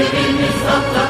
Hepimiz atlattık.